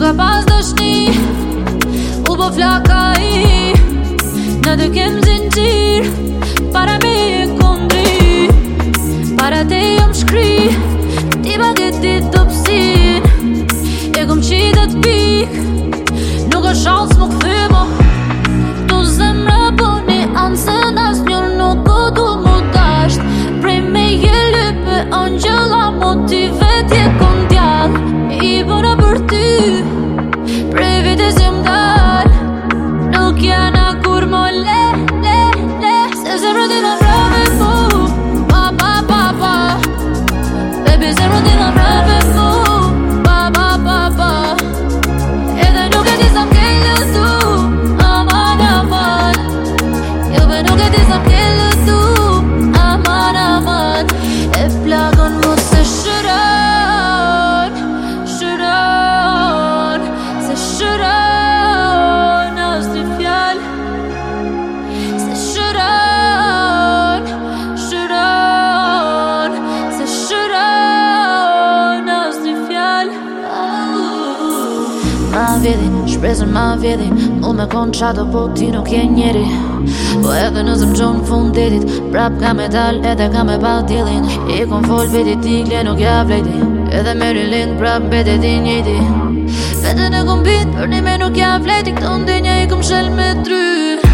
Nuk pas do shni U po flaka i Në të kem zinë Para me e kondri Para te jom shkri Ti ba dit të pësin E kom qi dhe të pik Nuk e shansë më këthy mo Tu zemë po një ansën, as një nuk këtu më tasht Prej me jelë për angjela motive Cause I run ma vjedhi Shpresën ma vjedhi Mull me konë qato po ti nuk je njeri Po edhe në zëmë gjonë fund detit Prap ka me dal edhe ka me pa djelin I kon fol veti ti kle nuk ja vlejti Edhe me rilin prap bete ti njëti Vete në kumbit për një me nuk ja vleti Këto ndinja i këm shel me trytë